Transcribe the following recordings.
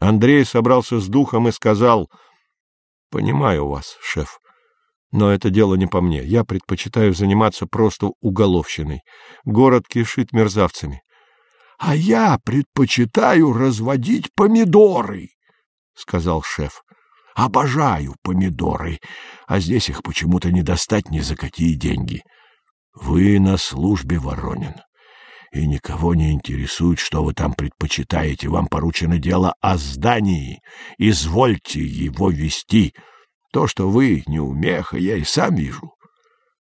Андрей собрался с духом и сказал, — Понимаю вас, шеф, но это дело не по мне. Я предпочитаю заниматься просто уголовщиной. Город кишит мерзавцами. — А я предпочитаю разводить помидоры, — сказал шеф. — Обожаю помидоры, а здесь их почему-то не достать ни за какие деньги. Вы на службе, Воронин и никого не интересует, что вы там предпочитаете. Вам поручено дело о здании. Извольте его вести. То, что вы не умеха, я и сам вижу.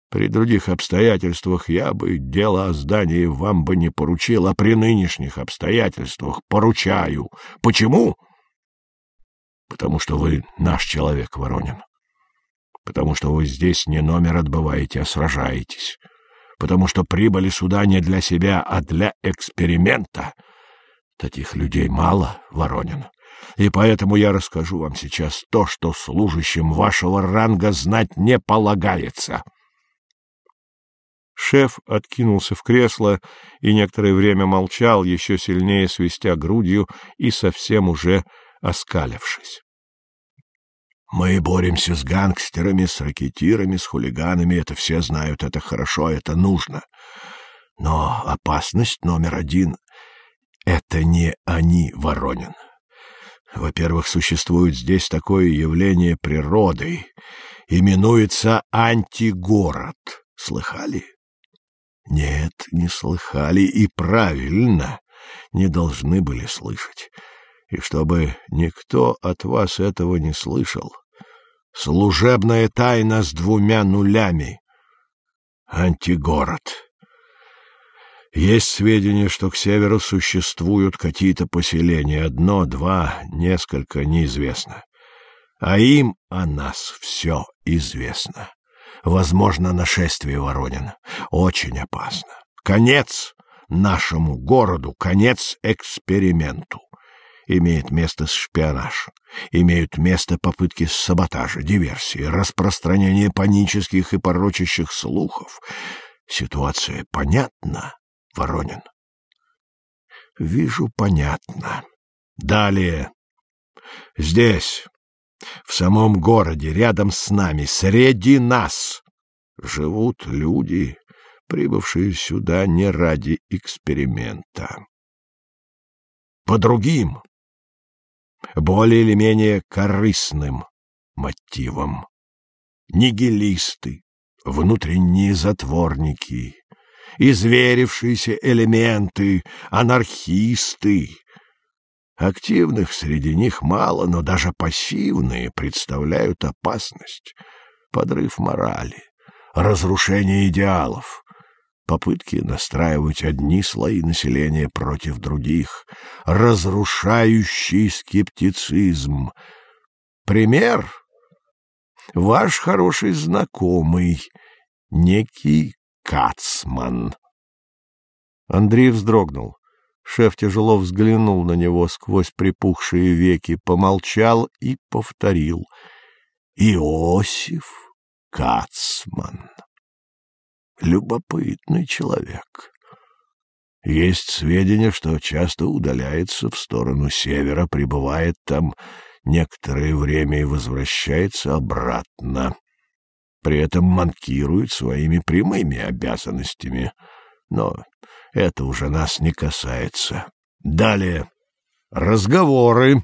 При других обстоятельствах я бы дело о здании вам бы не поручил, а при нынешних обстоятельствах поручаю. Почему? Потому что вы наш человек, Воронин. Потому что вы здесь не номер отбываете, а сражаетесь потому что прибыли сюда не для себя, а для эксперимента. Таких людей мало, Воронин, и поэтому я расскажу вам сейчас то, что служащим вашего ранга знать не полагается. Шеф откинулся в кресло и некоторое время молчал, еще сильнее свистя грудью и совсем уже оскалившись. Мы боремся с гангстерами, с ракетирами, с хулиганами, это все знают, это хорошо, это нужно. Но опасность номер один — это не они, Воронин. Во-первых, существует здесь такое явление природы, именуется антигород. Слыхали? Нет, не слыхали, и правильно, не должны были слышать. И чтобы никто от вас этого не слышал, Служебная тайна с двумя нулями. Антигород. Есть сведения, что к северу существуют какие-то поселения. Одно, два, несколько, неизвестно. А им о нас все известно. Возможно, нашествие Воронина. Очень опасно. Конец нашему городу, конец эксперименту имеет место шпионаж, имеют место попытки саботажа, диверсии, распространения панических и порочащих слухов. Ситуация понятна, Воронин? Вижу, понятно. Далее. Здесь, в самом городе, рядом с нами, среди нас, живут люди, прибывшие сюда не ради эксперимента. По другим, более или менее корыстным мотивом. Нигилисты, внутренние затворники, изверившиеся элементы, анархисты. Активных среди них мало, но даже пассивные представляют опасность, подрыв морали, разрушение идеалов, попытки настраивать одни слои населения против других, разрушающий скептицизм. Пример — ваш хороший знакомый, некий Кацман. Андрей вздрогнул. Шеф тяжело взглянул на него сквозь припухшие веки, помолчал и повторил. «Иосиф Кацман» любопытный человек. Есть сведения, что часто удаляется в сторону севера, пребывает там некоторое время и возвращается обратно. При этом манкирует своими прямыми обязанностями. Но это уже нас не касается. Далее. Разговоры.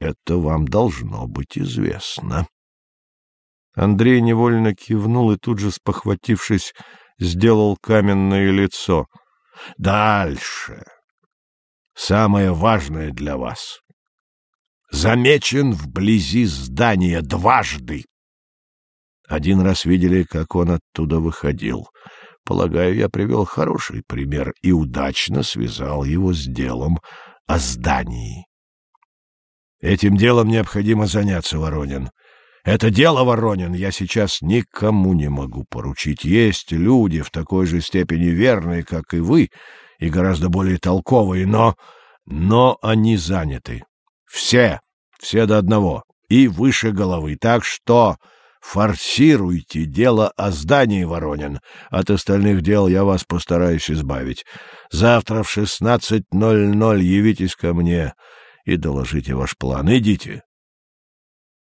Это вам должно быть известно. Андрей невольно кивнул и тут же, спохватившись, сделал каменное лицо. — Дальше. Самое важное для вас. Замечен вблизи здания дважды. Один раз видели, как он оттуда выходил. Полагаю, я привел хороший пример и удачно связал его с делом о здании. Этим делом необходимо заняться, Воронин. Это дело, Воронин, я сейчас никому не могу поручить. Есть люди в такой же степени верные, как и вы, и гораздо более толковые, но... Но они заняты. Все, все до одного, и выше головы. Так что форсируйте дело о здании, Воронин. От остальных дел я вас постараюсь избавить. Завтра в шестнадцать ноль ноль явитесь ко мне. и доложите ваш план. Идите.